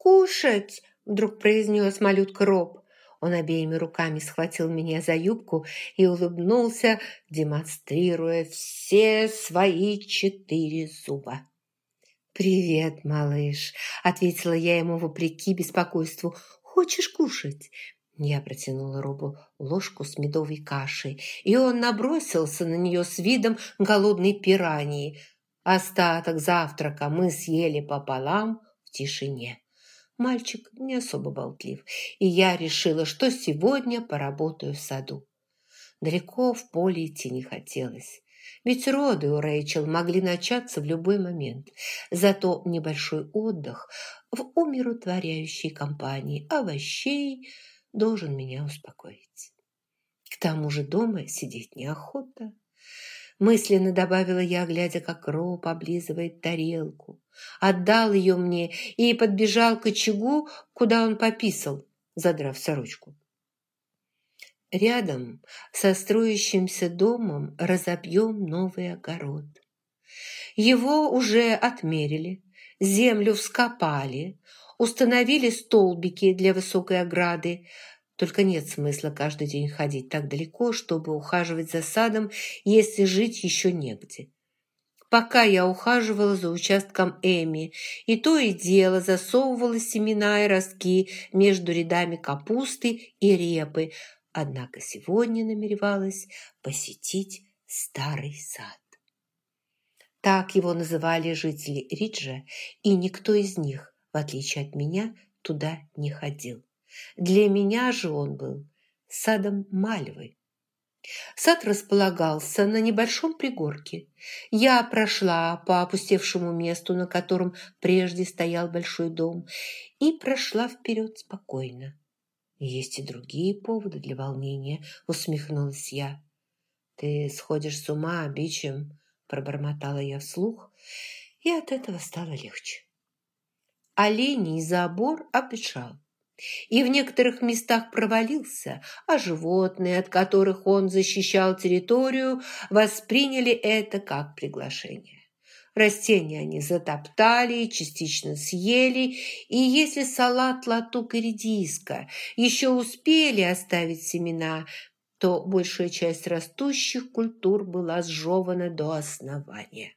«Кушать!» – вдруг произнес малютка Роб. Он обеими руками схватил меня за юбку и улыбнулся, демонстрируя все свои четыре зуба. «Привет, малыш», – ответила я ему вопреки беспокойству. «Хочешь кушать?» Я протянула Робу ложку с медовой кашей, и он набросился на нее с видом голодной пираньи. Остаток завтрака мы съели пополам в тишине. Мальчик не особо болтлив, и я решила, что сегодня поработаю в саду. Далеко в поле идти не хотелось. Ведь роды у Рэйчел могли начаться в любой момент. Зато небольшой отдых в умиротворяющей компании овощей должен меня успокоить. К тому же дома сидеть неохота. Мысленно добавила я, глядя, как Роб облизывает тарелку. Отдал ее мне и подбежал к очагу, куда он пописал, задрав сорочку. Рядом со строящимся домом разобьем новый огород. Его уже отмерили, землю вскопали, установили столбики для высокой ограды, только нет смысла каждый день ходить так далеко, чтобы ухаживать за садом, если жить еще негде. Пока я ухаживала за участком Эми, и то и дело засовывала семена и ростки между рядами капусты и репы, однако сегодня намеревалась посетить старый сад. Так его называли жители Риджа, и никто из них, в отличие от меня, туда не ходил. Для меня же он был садом Мальвы. Сад располагался на небольшом пригорке. Я прошла по опустевшему месту, на котором прежде стоял большой дом, и прошла вперед спокойно. «Есть и другие поводы для волнения», — усмехнулась я. «Ты сходишь с ума, бичем», — пробормотала я вслух, и от этого стало легче. Оленей забор обветшал и в некоторых местах провалился, а животные, от которых он защищал территорию, восприняли это как приглашение. Растения они затоптали, частично съели, и если салат, латук и редиска еще успели оставить семена, то большая часть растущих культур была сжевана до основания.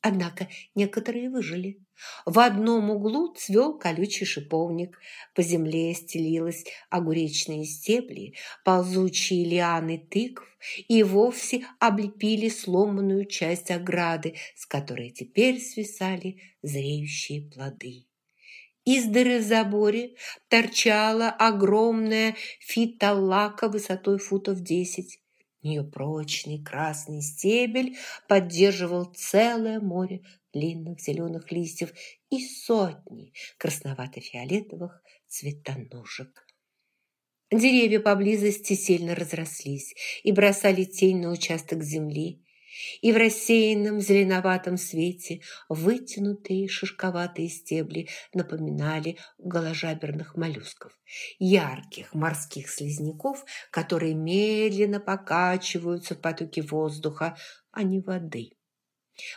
Однако некоторые выжили. В одном углу цвел колючий шиповник, по земле стелились огуречные стебли, ползучие лианы тыкв и вовсе облепили сломанную часть ограды, с которой теперь свисали зреющие плоды. Из дыры в заборе торчала огромная фитолака высотой футов десять. Ее прочный красный стебель поддерживал целое море длинных зеленых листьев и сотни красновато-фиолетовых цветоножек. Деревья поблизости сильно разрослись и бросали тень на участок земли, и в рассеянном зеленоватом свете вытянутые шишковатые стебли напоминали голожаберных моллюсков, ярких морских слизняков, которые медленно покачиваются в потоке воздуха, а не воды.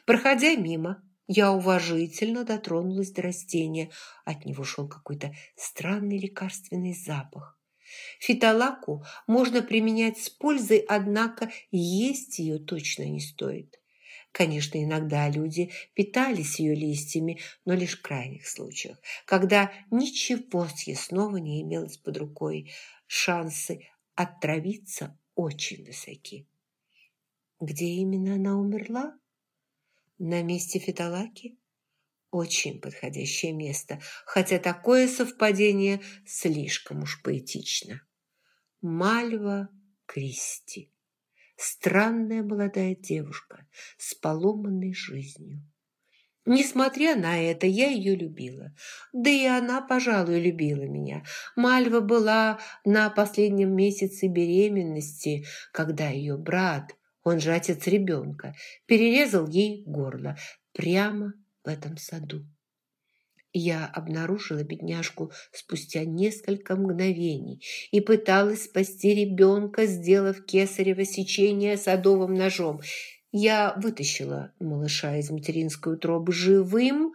Проходя мимо, я уважительно дотронулась до растения. От него шел какой-то странный лекарственный запах. Фитолаку можно применять с пользой, однако есть ее точно не стоит. Конечно, иногда люди питались ее листьями, но лишь в крайних случаях, когда ничего съестного не имелось под рукой. Шансы отравиться очень высоки. Где именно она умерла? На месте Фитолаки? Очень подходящее место, хотя такое совпадение слишком уж поэтично. Мальва Кристи. Странная молодая девушка с поломанной жизнью. Несмотря на это, я ее любила. Да и она, пожалуй, любила меня. Мальва была на последнем месяце беременности, когда ее брат, он же отец ребенка, перерезал ей горло прямо в этом саду. Я обнаружила бедняжку спустя несколько мгновений и пыталась спасти ребенка, сделав кесарево сечение садовым ножом. Я вытащила малыша из материнской утробы живым,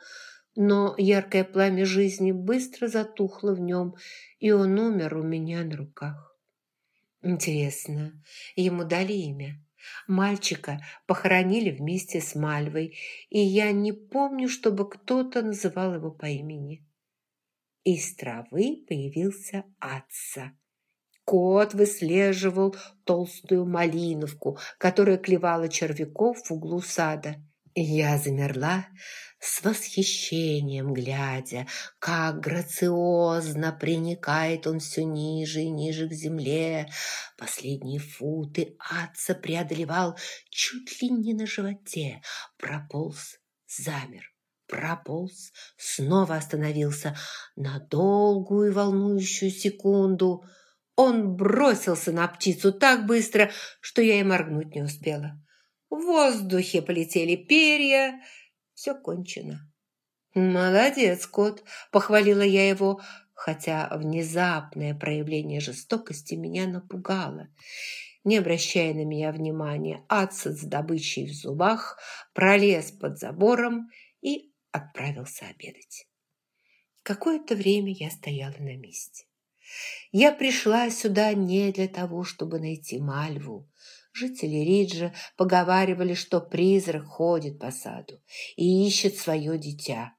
Но яркое пламя жизни быстро затухло в нем, и он умер у меня на руках. Интересно, ему дали имя? Мальчика похоронили вместе с Мальвой, и я не помню, чтобы кто-то называл его по имени. Из травы появился Атса. Кот выслеживал толстую малиновку, которая клевала червяков в углу сада. Я замерла, с восхищением глядя, как грациозно приникает он все ниже и ниже к земле. Последние футы Атца преодолевал чуть ли не на животе, прополз, замер прополз, снова остановился на долгую волнующую секунду. Он бросился на птицу так быстро, что я и моргнуть не успела. В воздухе полетели перья, все кончено. «Молодец, кот!» – похвалила я его, хотя внезапное проявление жестокости меня напугало. Не обращая на меня внимания, Ацет с добычей в зубах пролез под забором и отправился обедать. Какое-то время я стояла на месте. Я пришла сюда не для того, чтобы найти Мальву, Жители Риджа поговаривали, что призрак ходит по саду и ищет свое дитя.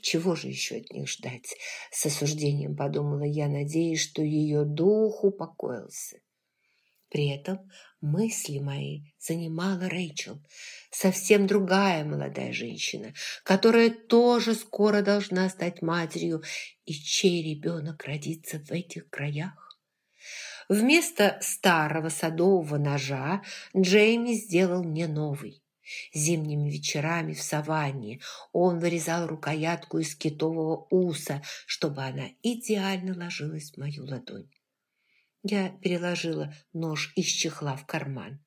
Чего же еще от них ждать? С осуждением подумала я, надеясь, что ее дух упокоился. При этом мысли мои занимала Рэйчел, совсем другая молодая женщина, которая тоже скоро должна стать матерью, и чей ребенок родится в этих краях. Вместо старого садового ножа Джейми сделал мне новый. Зимними вечерами в саванне он вырезал рукоятку из китового уса, чтобы она идеально ложилась в мою ладонь. Я переложила нож из чехла в карман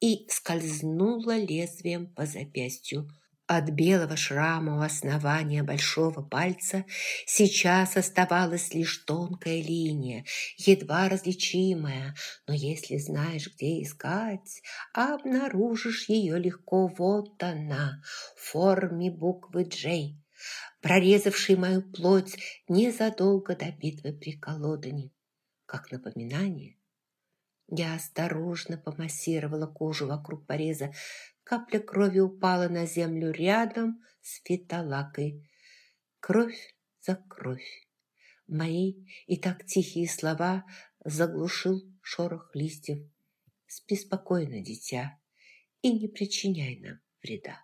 и скользнула лезвием по запястью, от белого шрама у основания большого пальца сейчас оставалась лишь тонкая линия, едва различимая, но если знаешь, где искать, обнаружишь ее легко. Вот она, в форме буквы «Джей», прорезавшей мою плоть незадолго до битвы при Колодане. Как напоминание, я осторожно помассировала кожу вокруг пореза, Капля крови упала на землю рядом с фиталакой. Кровь за кровь. Мои и так тихие слова заглушил шорох листьев. Спи спокойно, дитя, и не причиняй нам вреда.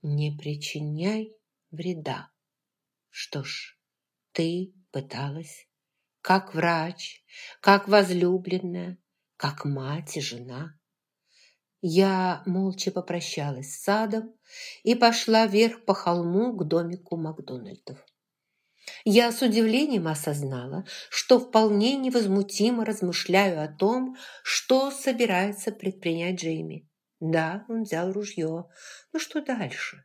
Не причиняй вреда. Что ж, ты пыталась, как врач, как возлюбленная, как мать и жена. Я молча попрощалась с садом и пошла вверх по холму к домику Макдональдов. Я с удивлением осознала, что вполне невозмутимо размышляю о том, что собирается предпринять Джейми. Да, он взял ружье. Но что дальше?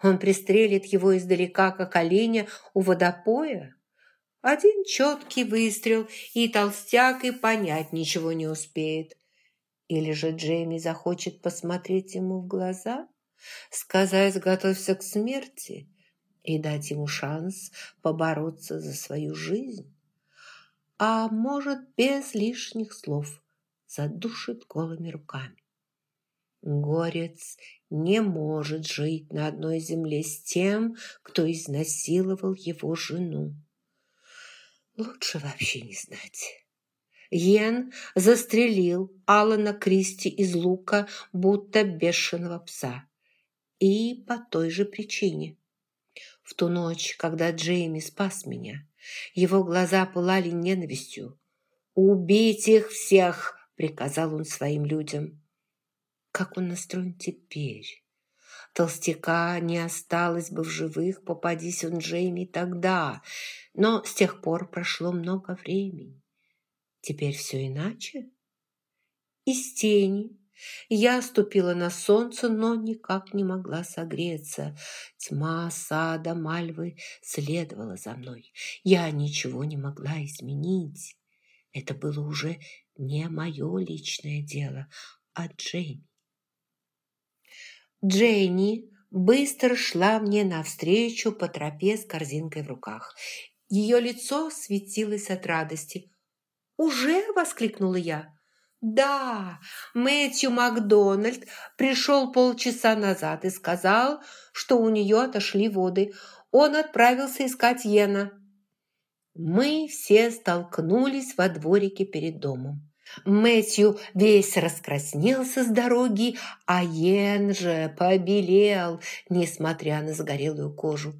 Он пристрелит его издалека, как оленя у водопоя? Один четкий выстрел, и толстяк и понять ничего не успеет. Или же Джейми захочет посмотреть ему в глаза, сказать «готовься к смерти» и дать ему шанс побороться за свою жизнь? А может, без лишних слов задушит голыми руками. Горец не может жить на одной земле с тем, кто изнасиловал его жену. Лучше вообще не знать. Йен застрелил Алана Кристи из лука, будто бешеного пса. И по той же причине. В ту ночь, когда Джейми спас меня, его глаза пылали ненавистью. «Убить их всех!» – приказал он своим людям. Как он настроен теперь? Толстяка не осталось бы в живых, попадись он Джейми тогда. Но с тех пор прошло много времени. Теперь все иначе. Из тени я ступила на солнце, но никак не могла согреться. Тьма сада Мальвы следовала за мной. Я ничего не могла изменить. Это было уже не мое личное дело, а Джейми. Джейни быстро шла мне навстречу по тропе с корзинкой в руках. Ее лицо светилось от радости. «Уже?» – воскликнула я. «Да, Мэтью Макдональд пришел полчаса назад и сказал, что у нее отошли воды. Он отправился искать Йена». Мы все столкнулись во дворике перед домом. Мэтью весь раскраснелся с дороги, а Йен же побелел, несмотря на загорелую кожу.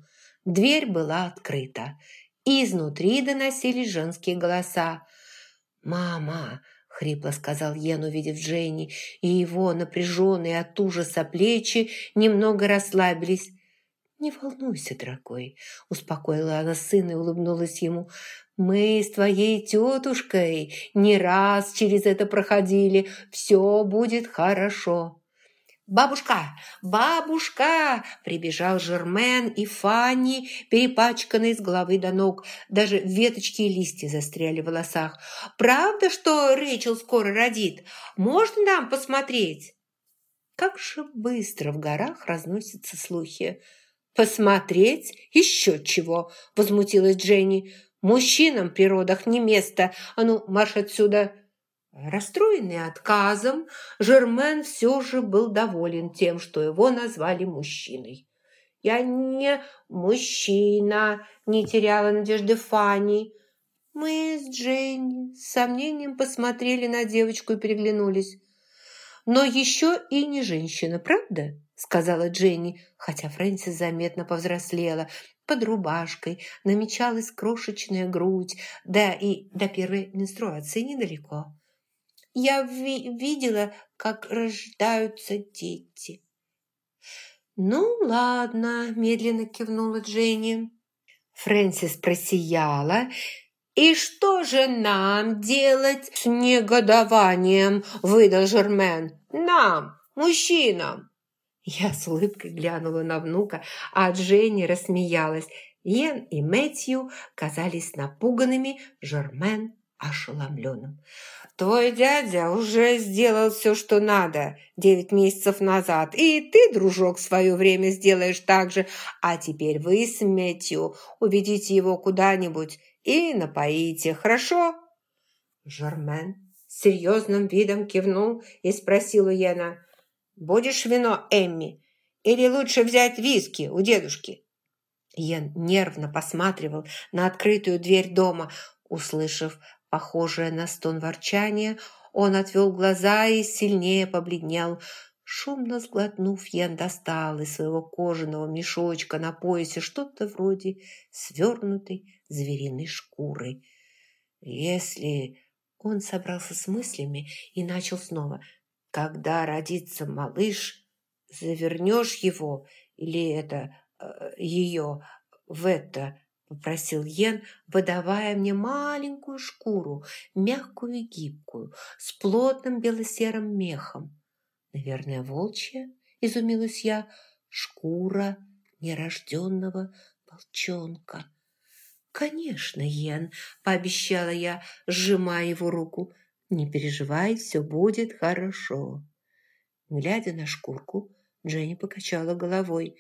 Дверь была открыта. Изнутри доносились женские голоса. «Мама!» – хрипло сказал Йен, увидев Дженни, и его напряженные от ужаса плечи немного расслабились. «Не волнуйся, дорогой», – успокоила она сына и улыбнулась ему. «Мы с твоей тетушкой не раз через это проходили. Все будет хорошо». «Бабушка! Бабушка!» Прибежал Жермен и Фанни, перепачканные с головы до ног. Даже веточки и листья застряли в волосах. «Правда, что Рэйчел скоро родит? Можно нам посмотреть?» Как же быстро в горах разносятся слухи. «Посмотреть? Еще чего!» – возмутилась Дженни. «Мужчинам при родах не место. А ну, марш отсюда!» Расстроенный отказом, Жермен все же был доволен тем, что его назвали мужчиной. «Я не мужчина», – не теряла надежды Фанни. Мы с Дженни с сомнением посмотрели на девочку и переглянулись. «Но еще и не женщина, правда?» – сказала Дженни, хотя Фрэнсис заметно повзрослела. Под рубашкой намечалась крошечная грудь, да и до первой менструации недалеко. Я ви видела, как рождаются дети». «Ну, ладно», – медленно кивнула Дженни. Фрэнсис просияла. «И что же нам делать с негодованием?» – выдал Жермен. «Нам, мужчинам!» Я с улыбкой глянула на внука, а Дженни рассмеялась. Йен и Мэтью казались напуганными, Жермен – ошеломленным. Твой дядя уже сделал все, что надо девять месяцев назад, и ты, дружок, в свое время сделаешь так же, а теперь вы с Мэтью уведите его куда-нибудь и напоите, хорошо?» Жермен серьезным видом кивнул и спросил у Йена, «Будешь вино, Эмми, или лучше взять виски у дедушки?» Йен нервно посматривал на открытую дверь дома, услышав Похожее на стон ворчания, он отвел глаза и сильнее побледнел. Шумно сглотнув, Ян достал из своего кожаного мешочка на поясе что-то вроде свернутой звериной шкуры. Если он собрался с мыслями и начал снова. «Когда родится малыш, завернешь его или это э, ее в это попросил Йен, выдавая мне маленькую шкуру, мягкую и гибкую, с плотным белосерым мехом. «Наверное, волчья?» – изумилась я. «Шкура нерожденного волчонка». «Конечно, Йен», – пообещала я, сжимая его руку. «Не переживай, все будет хорошо». Глядя на шкурку, Дженни покачала головой.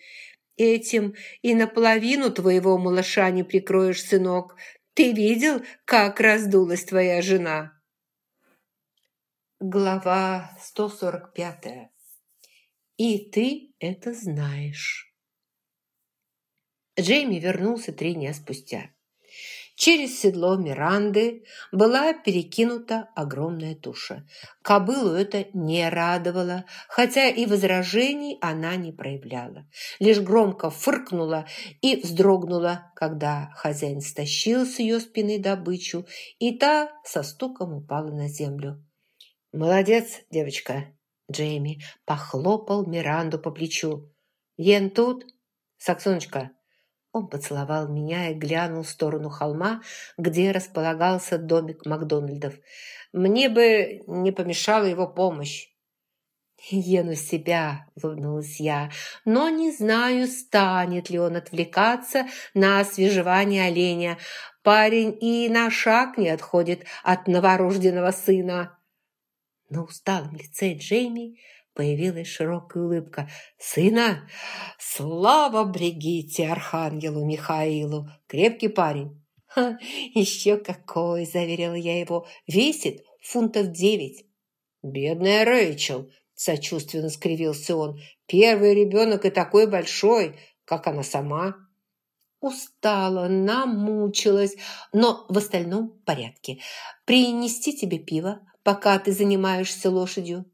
Этим и наполовину твоего малыша не прикроешь, сынок. Ты видел, как раздулась твоя жена?» Глава 145. «И ты это знаешь». Джейми вернулся три дня спустя. Через седло Миранды была перекинута огромная туша. Кобылу это не радовало, хотя и возражений она не проявляла. Лишь громко фыркнула и вздрогнула, когда хозяин стащил с ее спины добычу, и та со стуком упала на землю. «Молодец, девочка!» Джейми похлопал Миранду по плечу. «Ен тут? Саксоночка, он поцеловал меня и глянул в сторону холма, где располагался домик Макдональдов. «Мне бы не помешала его помощь». «Ену себя», — улыбнулась я, «но не знаю, станет ли он отвлекаться на освежевание оленя. Парень и на шаг не отходит от новорожденного сына». На усталом лице Джейми Появилась широкая улыбка. «Сына! Слава Бригитте, Архангелу Михаилу! Крепкий парень!» Ха, «Еще какой!» – заверила я его. «Весит фунтов девять». «Бедная Рэйчел!» – сочувственно скривился он. «Первый ребенок и такой большой, как она сама». Устала, намучилась, но в остальном порядке. Принести тебе пиво, пока ты занимаешься лошадью?»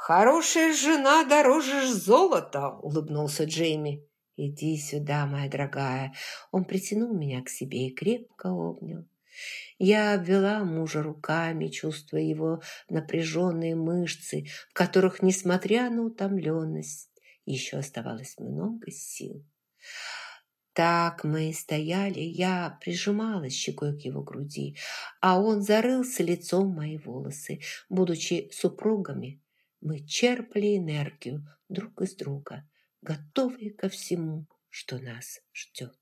«Хорошая жена дороже золота», – улыбнулся Джейми. «Иди сюда, моя дорогая». Он притянул меня к себе и крепко обнял. Я обвела мужа руками, чувствуя его напряженные мышцы, в которых, несмотря на утомленность, еще оставалось много сил. Так мы стояли, я прижималась щекой к его груди, а он зарылся лицом в мои волосы. Будучи супругами, мы черпали энергию друг из друга, готовые ко всему, что нас ждет.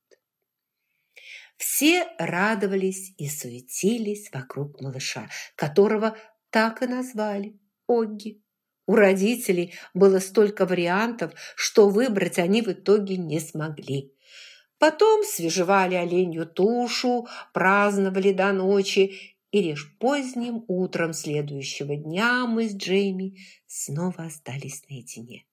Все радовались и суетились вокруг малыша, которого так и назвали – Огги. У родителей было столько вариантов, что выбрать они в итоге не смогли. Потом свежевали оленью тушу, праздновали до ночи, и лишь поздним утром следующего дня мы с Джейми снова остались наедине.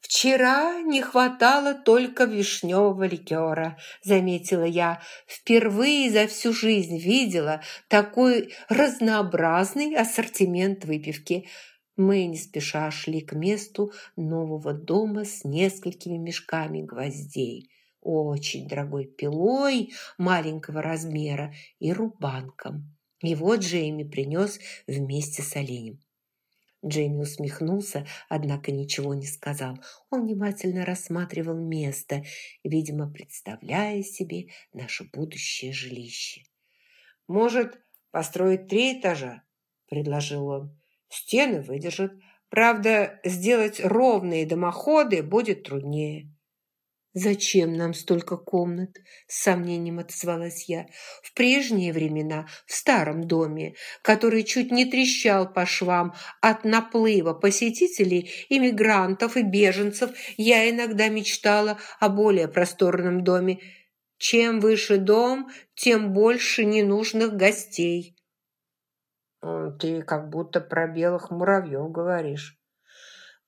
«Вчера не хватало только вишневого ликера», – заметила я. «Впервые за всю жизнь видела такой разнообразный ассортимент выпивки». Мы не спеша шли к месту нового дома с несколькими мешками гвоздей очень дорогой пилой маленького размера и рубанком. Его Джейми принес вместе с оленем. Джейми усмехнулся, однако ничего не сказал. Он внимательно рассматривал место, видимо, представляя себе наше будущее жилище. «Может, построить три этажа?» – предложил он. «Стены выдержат. Правда, сделать ровные дымоходы будет труднее». «Зачем нам столько комнат?» – с сомнением отозвалась я. «В прежние времена, в старом доме, который чуть не трещал по швам от наплыва посетителей, иммигрантов и беженцев, я иногда мечтала о более просторном доме. Чем выше дом, тем больше ненужных гостей». «Ты как будто про белых муравьев говоришь».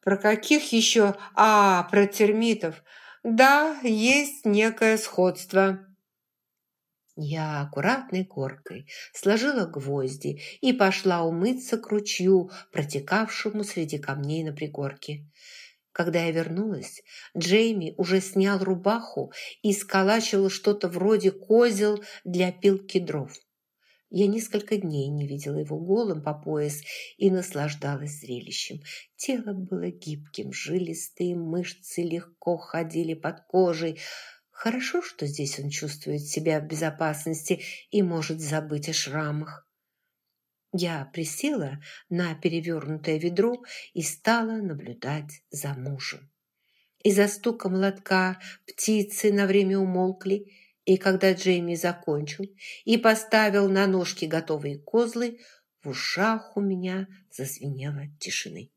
«Про каких еще? А, про термитов». Да, есть некое сходство. Я аккуратной горкой сложила гвозди и пошла умыться к ручью, протекавшему среди камней на пригорке. Когда я вернулась, Джейми уже снял рубаху и сколачивал что-то вроде козел для пилки дров. Я несколько дней не видела его голым по пояс и наслаждалась зрелищем. Тело было гибким, жилистые мышцы легко ходили под кожей. Хорошо, что здесь он чувствует себя в безопасности и может забыть о шрамах. Я присела на перевернутое ведро и стала наблюдать за мужем. Из-за стука молотка птицы на время умолкли, и когда Джейми закончил и поставил на ножки готовые козлы, в ушах у меня зазвенело тишины.